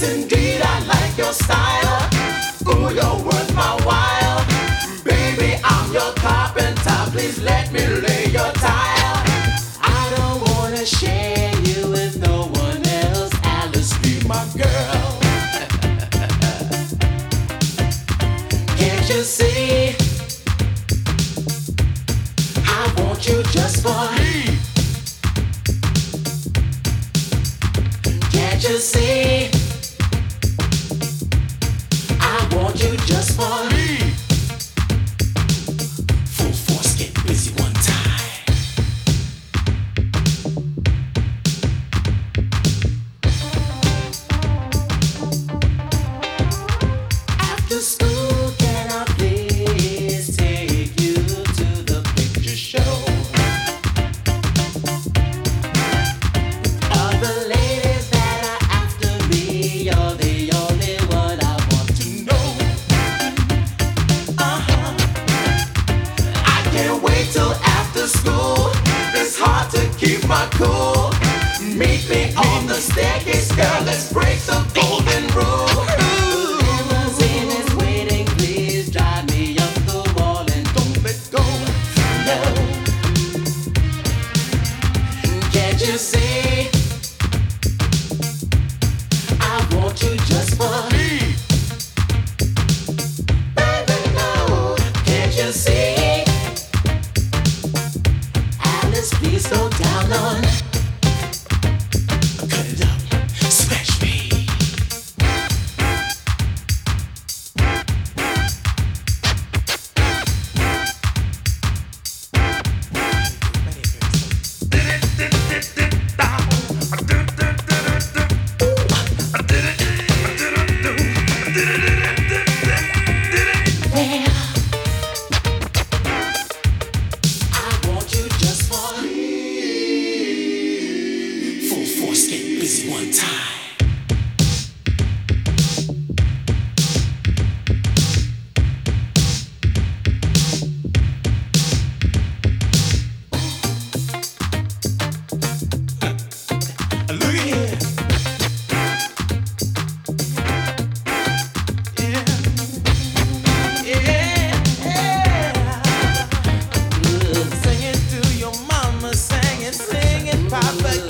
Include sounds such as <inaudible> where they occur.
Yes, indeed, I like your style. Ooh, you're worth my while. Baby, I'm your carpenter. Please let me lay your tile. I don't wanna share you with no one else. Alice, be my girl. <laughs> Can't you see? I want you just for me. Can't you see? Want you just for keep my cool. Meet me on the staircase, girl. Let's break the golden rule. See? I want you just for please go down on. Force, get busy one time. Look